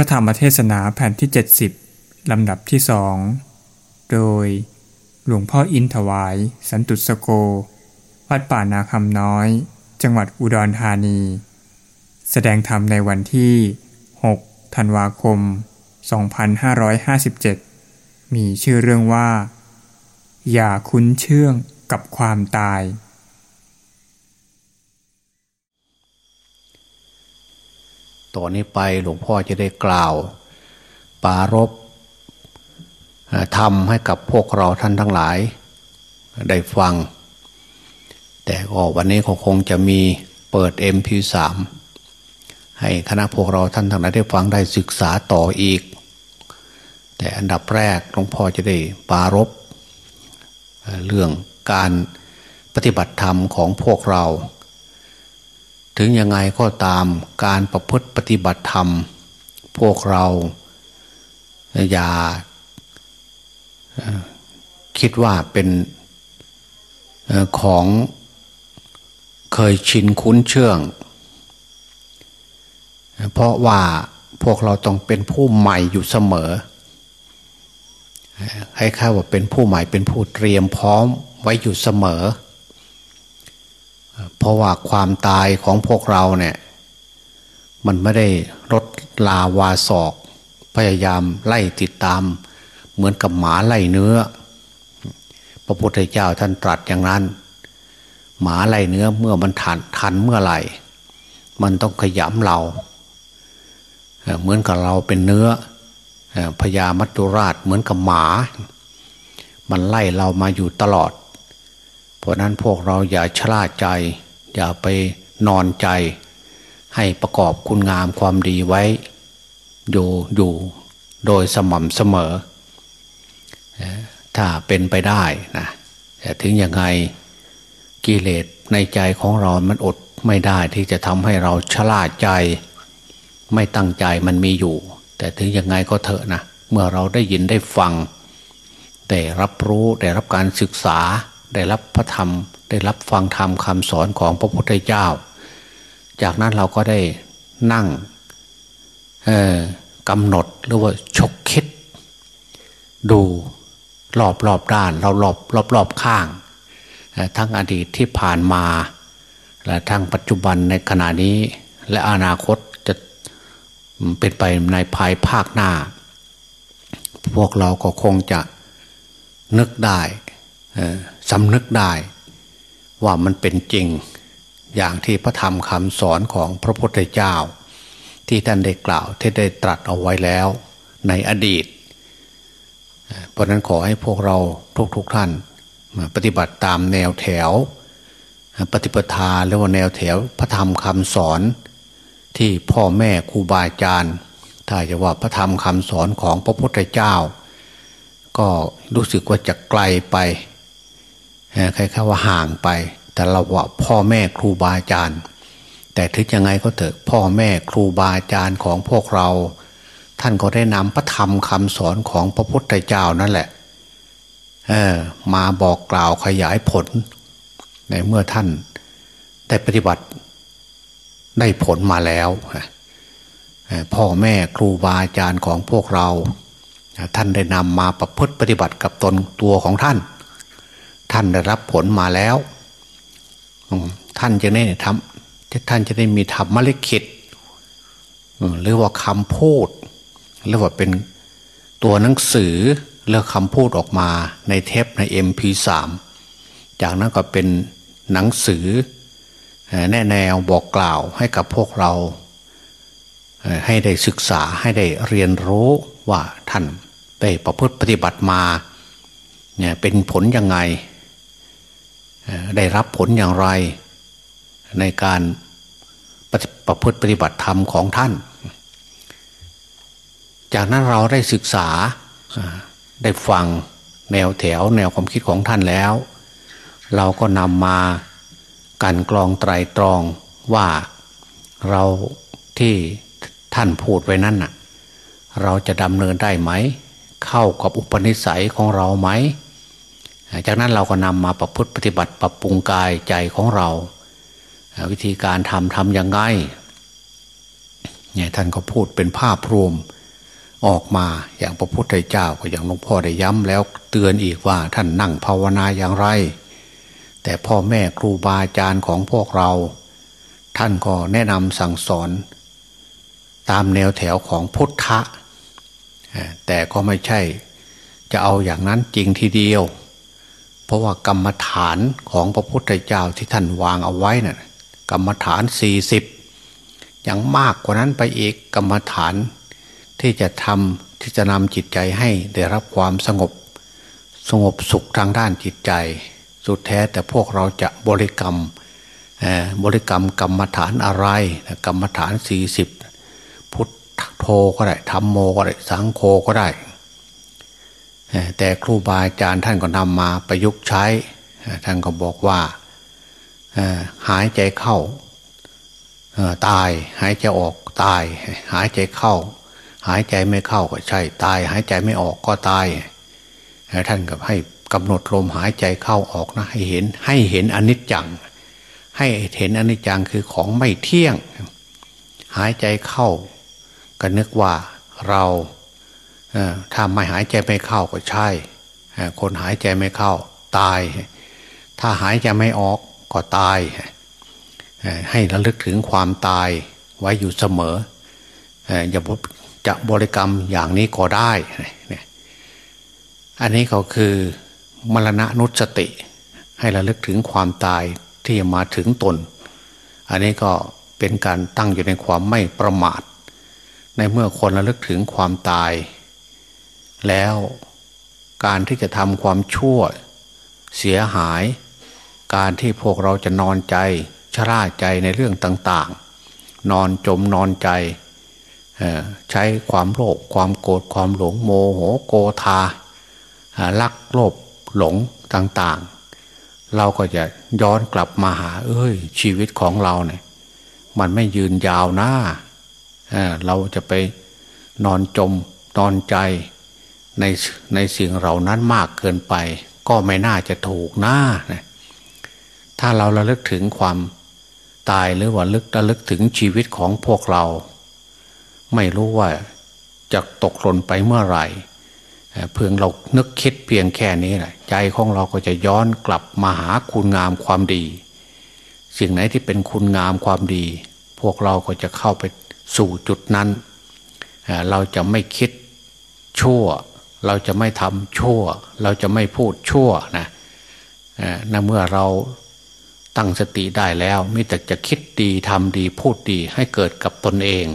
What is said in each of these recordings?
ระธรรมเทศนาแผ่นที่ 70 ลำดับที่สองโดย หลวงพ่ออินถวาย สันตุสโก วัดป่านาคำน้อย จังหวัดอุดรธานี แสดงธรรมในวันที่ 6 ธันวาคม 2557 มีชื่อเรื่องว่า อย่าคุ้นเชื่องกับความตาย ต่อนนี้ไปหลวงพ่อจะได้กล่าว ปารบทำให้กับพวกเราท่านทั้งหลาย ได้ฟัง แต่ก็วันนี้ก็คงจะมีเปิด MP3 ให้คณะพวกเราท่านทั้งหลายได้ฟังได้ศึกษาต่ออีก แต่อันดับแรกหลวงพ่อจะได้ปารบเรื่องการปฏิบัติธรรมของพวกเรา ถึงยังไงก็ตามการประพฤติปฏิบัติธรรม พวกเราอย่าคิดว่าเป็นของเคยชินคุ้นเชื่อง เพราะว่าพวกเราต้องเป็นผู้ใหม่อยู่เสมอ ให้ค่าว่าเป็นผู้ใหม่เป็นผู้เตรียมพร้อมไว้อยู่เสมอเพราะว่าความตายของพวกเราเนี่ย มันไม่ได้ลดลาวาศอก พยายามไล่ติดตาม เหมือนกับหมาไล่เนื้อ พระพุทธเจ้าท่านตรัสอย่างนั้น หมาไล่เนื้อเมื่อมันทันทันเมื่อไหร่ มันต้องขยำเรา เหมือนกับเราเป็นเนื้อพญามัจจุราชเหมือนกับหมา มันไล่เรามาอยู่ตลอด เพราะนั้นพวกเราอย่าชราใจ อย่าไปนอนใจ ให้ประกอบคุณงามความดีไว้ อยู่อยู่โดยสม่ำเสมอ ถ้าเป็นไปได้นะแต่ถึงยังไงกิเลสในใจของเรา มันอดไม่ได้ที่จะทำให้เราชราใจ ไม่ตั้งใจมันมีอยู่ แต่ถึงยังไงก็เถอะนะเมื่อเราได้ยินได้ฟังได้รับรู้ได้รับการศึกษา ได้รับพระธรรม ได้รับฟังธรรมคำสอนของพระพุทธเจ้า จากนั้นเราก็ได้นั่งกำหนดหรือว่าชกคิด ดูรอบรอบด้าน เรารอบรอบรอบข้าง ทั้งอดีตที่ผ่านมา และทั้งปัจจุบันในขณะนี้ และอนาคตจะเป็นไปในภายภาคหน้า พวกเราก็คงจะนึกได้ สำนึกได้ ว่ามันเป็นจริง อย่างที่พระธรรมคำสอนของพระพุทธเจ้า ที่ท่านได้กล่าวที่ได้ตรัสเอาไว้แล้วในอดีต เพราะนั้นขอให้พวกเราทุกๆทท่านปฏิบัติตามแนวแถว ปฏิปทาหรือว่าแนวแถวพระธรรมคำสอนที่พ่อแม่ครูบาอาจารย์ถ้าจะว่าพระธรรมคำสอนของพระพุทธเจ้า ก็รู้สึกว่าจะไกลไป คล้ายๆว่าห่างไป แต่เราว่าพ่อแม่ครูบาอาจารย์ แต่ถึงยังไงก็เถอะพ่อแม่ครูบาอาจารย์ของพวกเรา ท่านก็ได้นำพระธรรมคำสอนของพระพุทธเจ้านั่นแหละมาบอกกล่าวขยายผล ในเมื่อท่านได้ปฏิบัติได้ผลมาแล้วพ่อแม่ครูบาอาจารย์ของพวกเรา ท่านได้นำมาประพฤติปฏิบัติกับตนตัวของท่าน ท่านได้รับผลมาแล้ว ท่านจะได้ทำท่านจะได้มีธรรมลิขิตหรือว่าคำพูด หรือว่าเป็นตัวหนังสือเลือกคำพูดออกมาในเทปใน MP3 จากนั้นก็เป็นหนังสือแนแนวบอกกล่าวให้กับพวกเราให้ได้ศึกษาให้ได้เรียนรู้ว่าท่านได้ประพฤติปฏิบัติมาเนี่ยเป็นผลยังไง ได้รับผลอย่างไร ในการประพฤติปฏิบัติธรรมของท่าน จากนั้นเราได้ศึกษาได้ฟังแนวแถวแนวความคิดของท่านแล้ว เราก็นำมาการกรองไตรตรองว่าเราที่ท่านพูดไว้นั่นน่ะ เราจะดำเนินได้ไหม เข้ากับอุปนิสัยของเราไหม จากนั้นเราก็นำมาประพฤติปฏิบัติปรับปรุงกายใจของเรา วิธีการทำทำยังไงเนี่ยท่านก็พูดเป็นภาพรวมออกมาอย่างพระพุทธเจ้าก็อย่างหลวงพ่อได้ย้ำแล้วเตือนอีกว่าท่านนั่งภาวนาอย่างไร แต่พ่อแม่ครูบาอาจารย์ของพวกเรา ท่านก็แนะนำสั่งสอน ตามแนวแถวของพุทธะแต่ก็ไม่ใช่จะเอาอย่างนั้นจริงทีเดียว เพราะว่ากรรมฐานของพระพุทธเจ้าที่ท่านวางเอาไว้นะ่ะกรรมฐานสี่สิบยังมากกว่านั้นไปอีกกรรมฐานที่จะทำที่จะนำจิตใจให้ได้รับความสงบ สงบสุขทางด้านจิตใจ สุดแท้แต่พวกเราจะบริกรรมบริกรรมกรรมฐานอะไรกรรมฐานสี่สิบพุทโธก็ได้ธรรมโมก็ได้สังโฆก็ได้ แต่ครูบาอาจารย์ท่านก็นำมาประยุกต์ใช้ ท่านก็บอกว่าหายใจเข้าตาย หายใจออกตาย หายใจเข้า หายใจไม่เข้าก็ใช่ตาย หายใจไม่ออกก็ตาย ท่านกับให้กำหนดลมหายใจเข้าออกนะให้เห็นให้เห็นอนิจจัง ให้เห็นอนิจจังคือของไม่เที่ยง หายใจเข้าก็นึกว่าเรา ถ้าไม่หายใจไม่เข้าก็ใช่ คนหายใจไม่เข้าตาย ถ้าหายใจไม่ออกก็ตาย ให้ระลึกถึงความตายไว้อยู่เสมออย่าจะบริกรรมอย่างนี้ก็ได้อันนี้เขาคือมรณะนุสติ ให้ระลึกถึงความตายที่จะมาถึงตน อันนี้ก็เป็นการตั้งอยู่ในความไม่ประมาท ในเมื่อคนระลึกถึงความตาย แล้วการที่จะทำความชั่วเสียหาย การที่พวกเราจะนอนใจชราใจในเรื่องต่างๆ นอนจมนอนใจใช้ความโลภความโกรธความหลงโมโหโกธาลักโลภหลงต่างๆ เราก็จะย้อนกลับมาหา เอ้ย ชีวิตของเราเนี่ยมันไม่ยืนยาวนะเราจะไปนอนจมนอนใจ ในในสิ่งเหล่านั้นมากเกินไป ก็ไม่น่าจะถูกนะนะถ้าเราระลึกถึงความตายหรือว่าลึกระลึกถึงชีวิตของพวกเรา ไม่รู้ว่าจะตกหล่นไปเมื่อไหร่เพียงเรานึกคิดเพียงแค่นี้แหละใจของเราก็จะย้อนกลับมาหาคุณงามความดี สิ่งไหนที่เป็นคุณงามความดี พวกเราก็จะเข้าไปสู่จุดนั้น เราจะไม่คิดชั่ว เราจะไม่ทำชั่ว เราจะไม่พูดชั่วนะนะเมื่อเราตั้งสติได้แล้วมิแต่จะคิดดีทำดีพูดดีให้เกิดกับตนเอง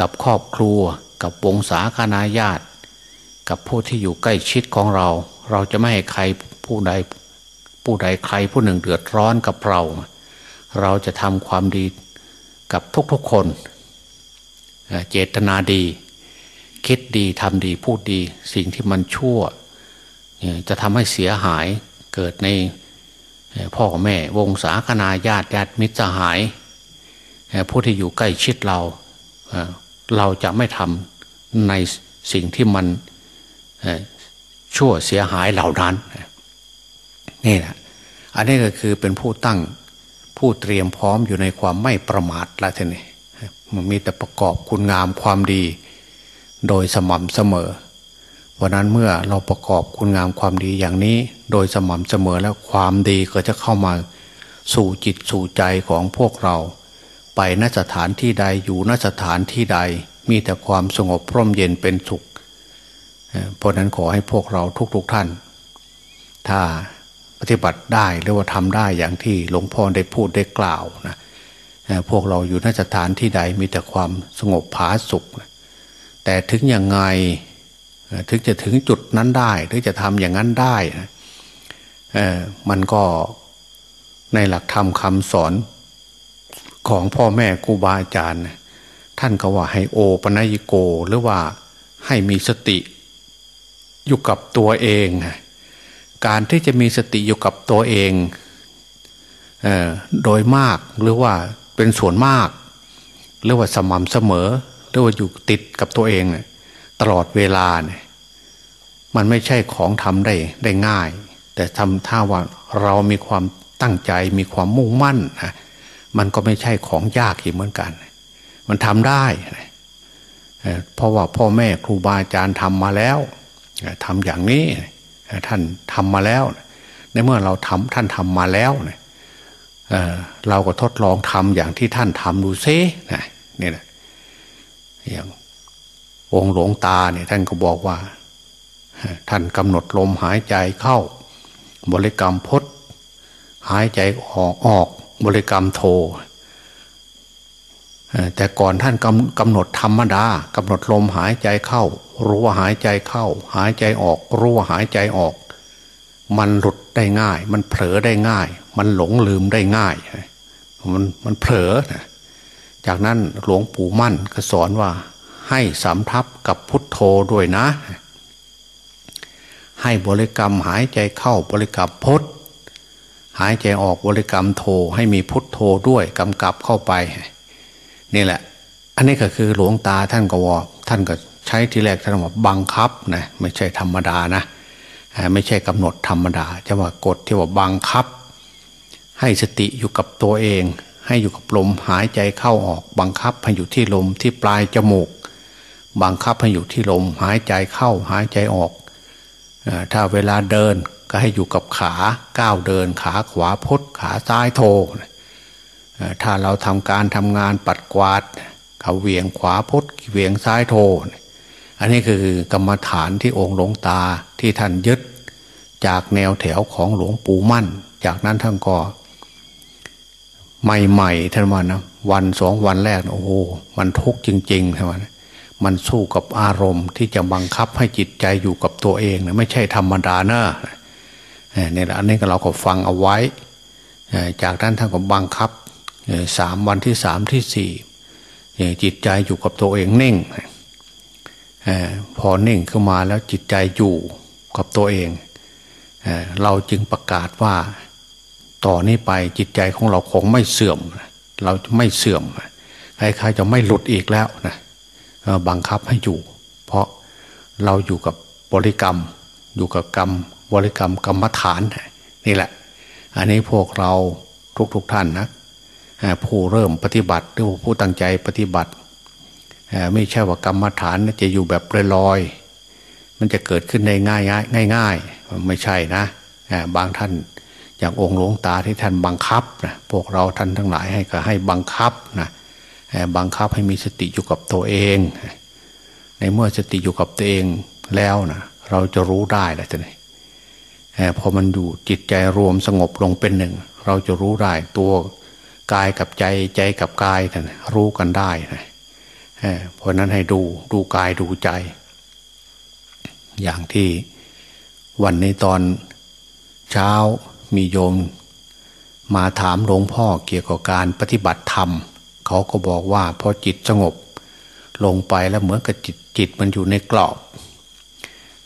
กับครอบครัว กับวงศาคณาญาติ กับผู้ที่อยู่ใกล้ชิดของเรา เราจะไม่ให้ใครผู้ใดผู้ใดใครผู้หนึ่งเดือดร้อนกับเรา เราจะทำความดีกับทุกๆคน เจตนาดี คิดดีทำดีพูดดี สิ่งที่มันชั่ว จะทำให้เสียหายเกิดในพ่อแม่วงศาคณาญาติญาติมิตรสหาย ผู้ที่อยู่ใกล้ชิดเรา เราจะไม่ทำในสิ่งที่มันชั่วเสียหายเหล่านั้นนี่แหละอันนี้ก็คือเป็นผู้ตั้งผู้เตรียมพร้อมอยู่ในความไม่ประมาทละทีนี้มันมีแต่ประกอบคุณงามความดี โดยสม่ำเสมอ เพราะนั้นเมื่อเราประกอบคุณงามความดีอย่างนี้ โดยสม่ำเสมอแล้วความดีก็จะเข้ามาสู่จิตสู่ใจของพวกเรา ไปนสถานที่ใดอยู่นสถานที่ใดมีแต่ความสงบพร่มเย็นเป็นสุข เพราะนั้นขอให้พวกเราทุกๆทท่าน ถ้าปฏิบัติได้หรือว่าทำได้อย่างที่หลวงพ่อได้พูดได้กล่าวนะพวกเราอยู่นสถานที่ใดมีแต่ความสงบผาสุข แต่ถึงย่างไงถึงจะถึงจุดนั้นได้หรือจะทำอย่างนั้นได้มันก็ในหลักธรรมคำสอนของพ่อแม่ครูบาอาจารย์ ท่านก็ว่าให้โอปนัยโก หรือว่าให้มีสติอยู่กับตัวเอง การที่จะมีสติอยู่กับตัวเองโดยมากหรือว่าเป็นส่วนมาก หรือว่าสม่ำเสมอ รือว่าอยู่ติดกับตัวเองตลอดเวลาเนี่ยมันไม่ใช่ของทำได้ได้ง่าย แต่ทำถ้าว่าเรามีความตั้งใจมีความมุ่งมั่นนะมันก็ไม่ใช่ของยากอีกเหมือนกัน มันทำได้เพราะว่าพ่อแม่ครูบาอาจารย์ทำมาแล้วทำอย่างนี้ท่านทำมาแล้ว ในเมื่อเราทำท่านทำมาแล้วเเราก็ทดลองทำอย่างที่ท่านทำดูซินี่แหละ อย่างองหลวงตาเนี่ยท่านก็บอกว่า ท่านกำหนดลมหายใจเข้า บริกรรมพดหายใจออกออกบริกรรมโท แต่ก่อนท่านกำกำหนดธรรมดากำหนดลมหายใจเข้า รู้ว่าหายใจเข้า หายใจออก รู้ว่าหายใจออก มันหลุดได้ง่าย มันเผลอได้ง่าย มันหลงลืมได้ง่าย มันมันเผลอนะ จากนั้นหลวงปู่มั่นก็สอนว่าให้สำทับกับพุทโธด้วยนะ ให้บริกรรมหายใจเข้าบริกรรมพดหายใจออกบริกรรมโทให้มีพุทโธด้วยกำกับเข้าไป นี่แหละ อันนี้ก็คือหลวงตาท่านก็ว่าท่านก็ใช้ทีแรกท่านว่าบังคับนะไม่ใช่ธรรมดานะไม่ใช่กำหนดธรรมดาจะว่ากฎที่ว่าบังคับ ให้สติอยู่กับตัวเอง ให้อยู่กับลมหายใจเข้าออก บังคับให้อยู่ที่ลมที่ปลายจมูก บังคับให้อยู่ที่ลมหายใจเข้าหายใจออก ถ้าเวลาเดินก็ให้อยู่กับขาก้าวเดิน ขาขวาพดขาซ้ายโทถ้าเราทำการทำงานปัดกวาดเขาเวียงขวาพดเวียงซ้ายโทอันนี้คือกรรมฐานที่องค์หลวงตาที่ท่านยึด จากแนวแถวของหลวงปู่มั่น จากนั้นท่านก็ ใหม่ๆท่านว่านะวันสองวันแรกโอ้โหมันทุกข์จริงๆท่านว่ามันสู้กับอารมณ์ที่จะบังคับให้จิตใจอยู่กับตัวเองนะไม่ใช่ธรรมดาเนอะนี่แหละอันนี้เราก็ฟังเอาไว้ จากนั้นท่านก็บังคับสามวันที่สามที่สี่จิตใจอยู่กับตัวเองนิ่งพอนิ่งขึ้นมาแล้วจิตใจอยู่กับตัวเอง เราจึงประกาศว่า ต่อนนี้ไปจิตใจของเราคงไม่เสื่อม เราไม่เสื่อมใครๆจะไม่หลุดอีกแล้วนะบังคับให้อยู่ เพราะเราอยู่กับบริกรรม อยู่กับกรรมบริกรรมกรรมฐานนี่แหละ อันนี้พวกเราทุกๆทท่านนะผู้เริ่มปฏิบัติหรือผู้ตั้งใจปฏิบัติ ไม่ใช่ว่ากรรมฐานจะอยู่แบบลอยๆมันจะเกิดขึ้นในง่ายง่ายง่ายไม่ใช่นะบางท่าน อย่างองค์หลวงตาที่ท่านบังคับนะพวกเราท่านทั้งหลายให้ก็ให้บังคับนะบังคับให้มีสติอยู่กับตัวเอง ในเมื่อสติอยู่กับตัวเองแล้วนะเราจะรู้ได้แล้วจะไหนพอมันอยู่จิตใจรวมสงบลงเป็นหนึ่ง เราจะรู้ได้ตัวกายกับใจใจกับกายท่านรู้กันได้นะเพราะนั้นให้ดูดูกายดูใจ อย่างที่วันนี้ตอนเช้า มีโยม มาถามหลวงพ่อเกี่ยวกับการปฏิบัติธรรม เขาก็บอกว่าพอจิตสงบ ลงไปแล้วเหมือนกับจิตจิตมันอยู่ในกรอบ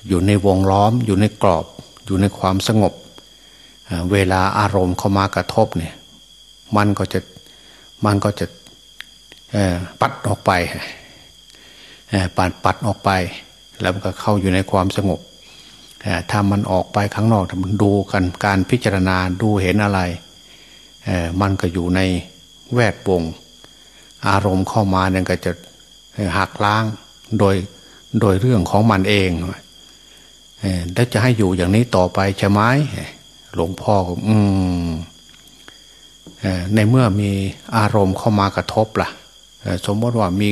อยู่ในวงล้อม อยู่ในกรอบ อยู่ในความสงบ เวลาอารมณ์เข้ามากระทบเนี่ย มันก็จะมันก็จะปัดออกไปปัดปัดออกไป แล้วมันก็เข้าอยู่ในความสงบ ถ้ามันออกไปข้างนอกมันดูกันการพิจารณาดูเห็นอะไร มันก็อยู่ในแวดวง อารมณ์เข้ามาเนี่ยก็จะหักล้างโดยโดยเรื่องของมันเองแล้วจะให้อยู่อย่างนี้ต่อไปใช่ไหมหลวงพ่ออืมในเมื่อมีอารมณ์เข้ามากระทบละ่ะสมมติว่ามี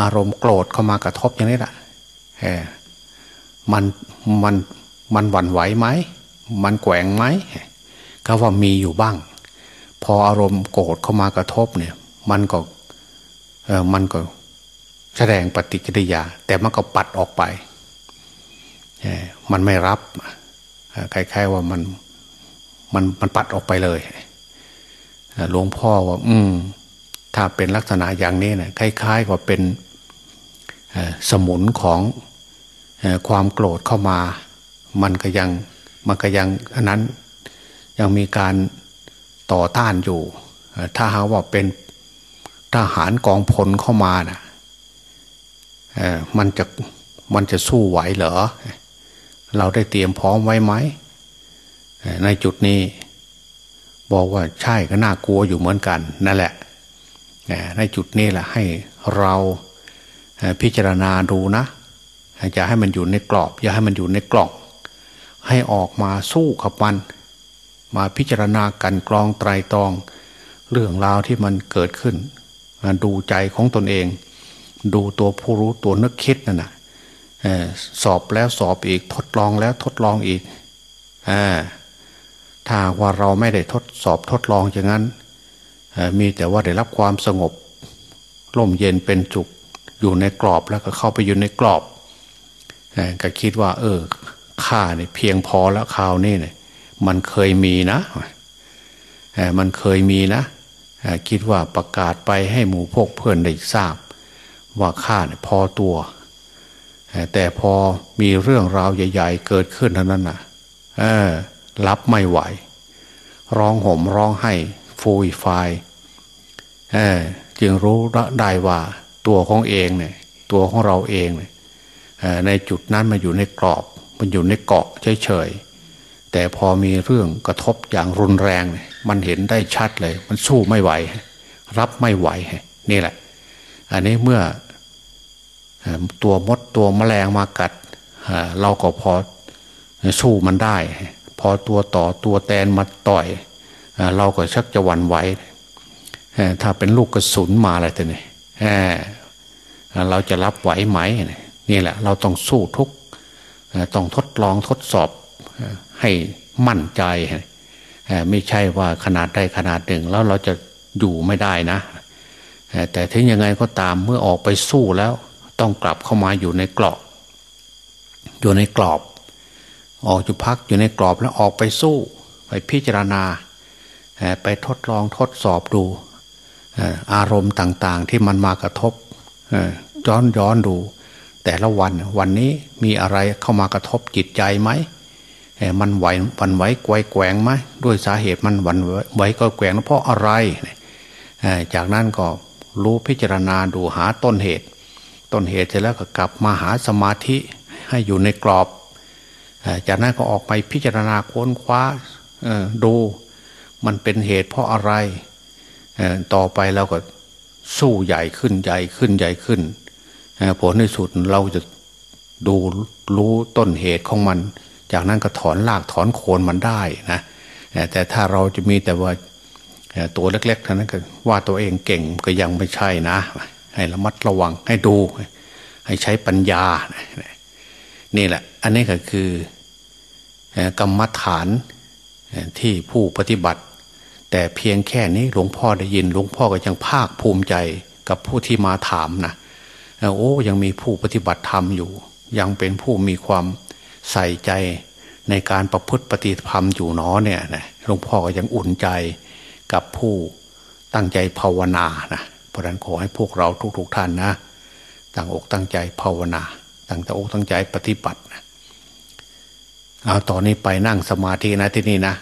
อารมณ์โกรธเข้ามากระทบอย่างนี้แหละ มันมันมันหวั่นไหวไหมมันแกว่งไหมก็ว่ามีอยู่บ้าง พออารมณ์โกรธเข้ามากระทบเนี่ย มันก็เออมันก็แสดงปฏิกิริยา แต่มันก็ปัดออกไปมันไม่รับคล้ายๆว่ามันมันมันปัดออกไปเลยหลวงพ่อว่า อืม ถ้าเป็นลักษณะอย่างนี้นะคล้ายๆกับเป็นสมุนของ ความโกรธเข้ามา มันก็ยังมันก็ยังอันนั้นยังมีการต่อต้านอยู่ ถ้าหาว่าเป็นทหารกองพลเข้ามานะ่ะมันจะมันจะสู้ไหวเหรอ เราได้เตรียมพร้อมไว้ไหม ในจุดนี้ บอกว่าใช่ก็น่ากลัวอยู่เหมือนกัน นั่นแหละ ในจุดนี้แหละให้เราพิจารณาดูนะ จะให้มันอยู่ในกรอบ อย่าให้มันอยู่ในกล่อง ให้ออกมาสู้กับมัน มาพิจารณากันกรองไตรตรอง เรื่องราวที่มันเกิดขึ้น ดูใจของตนเอง ดูตัวผู้รู้ตัวนึกคิดนั่นนะสอบแล้วสอบอีกทดลองแล้วทดลองอีกถ้าว่าเราไม่ได้ทดสอบทดลองอย่างนั้นมีแต่ว่าได้รับความสงบร่มเย็นเป็นจุกอยู่ในกรอบแล้วก็เข้าไปอยู่ในกรอบ ก็คิดว่า เออข้าเนี่ยเพียงพอแล้วคราวนี้เนี่ยมันเคยมีนะมันเคยมีนะ คิดว่าประกาศไปให้หมู่พวกเพื่อนได้ทราบ ว่าข้าเนี่ยพอตัว แต่พอมีเรื่องราวใหญ่ ๆ เกิดขึ้นเท่านั้นน่ะรับไม่ไหว ร้องห่มร้องไห้ฟูยฟายจึงรู้ได้ว่าตัวของเองเนี่ย ตัวของเราเองเนี่ย ในจุดนั้นมันอยู่ในกรอบ มันอยู่ในเกาะเฉยๆแต่พอมีเรื่องกระทบอย่างรุนแรง มันเห็นได้ชัดเลย มันสู้ไม่ไหว รับไม่ไหวนี่แหละ อันนี้เมื่อตัวมดตัวแมลงมากัดเราก็พอสู้มันได้ พอตัวต่อตัวแตนมาต่อยเราก็ชักจะหวั่นไหวถ้าเป็นลูกกระสุนมาอะไรตัวนี้เราจะรับไหวไหมนี่ นี่แหละ เราต้องสู้ทุกต้องทดลองทดสอบให้มั่นใจไม่ใช่ว่าขนาดใดขนาดหนึ่งแล้วเราจะอยู่ไม่ได้นะ แต่ถึงยังไงก็ตามเมื่อออกไปสู้แล้ว ต้องกลับเข้ามาอยู่ในกรอบอยู่ในกรอบ ออกจุพักอยู่ในกรอบแล้วออกไปสู้ ไปพิจารณา ไปทดลองทดสอบดู อารมณ์ต่างๆ ที่มันมากระทบย้อนย้อนดู แต่ละวันวันนี้มีอะไรเข้ามากระทบจิตใจไหมมันไหววันไหวไกวแกว่งไหมด้วยสาเหตุมันวันไหวก็แกว่งเพราะอะไร จากนั้นก็รู้พิจารณาดูหาต้นเหตุ ต้นเหตุเสร็จแล้วก็กลับมาหาสมาธิให้อยู่ในกรอบ จากนั้นก็ออกไปพิจารณาค้นคว้าดูมันเป็นเหตุเพราะอะไร ต่อไปเราก็สู้ใหญ่ขึ้นใหญ่ขึ้นใหญ่ขึ้น ผลในสุดเราจะดูรู้ต้นเหตุของมัน จากนั้นก็ถอนรากถอนโคนมันได้นะแต่ถ้าเราจะมีแต่ว่าตัวเล็กๆเท่านั้นก็ว่าตัวเองเก่งก็ยังไม่ใช่นะ ให้ระมัดระวังให้ดู ให้ใช้ปัญญา นี่แหละ อันนี้ก็คือกรรมฐานที่ผู้ปฏิบัติ แต่เพียงแค่นี้หลวงพ่อได้ยินหลวงพ่อก็ยังภาคภูมิใจกับผู้ที่มาถามนะ โอ้ยังมีผู้ปฏิบัติธรรมอยู่ ยังเป็นผู้มีความใส่ใจในการประพฤติปฏิธรรมอยู่น้อเนี่ยนะหลวงพ่อก็ยังอุ่นใจกับผู้ตั้งใจภาวนานะเพราะนั้นขอให้พวกเราทุกๆทท่านนะตั้งอกตั้งใจภาวนาตั้งแต่อกตั้งใจปฏิบัตินะเอาตอนนี้ไปนั่งสมาธินะที่นี่นะ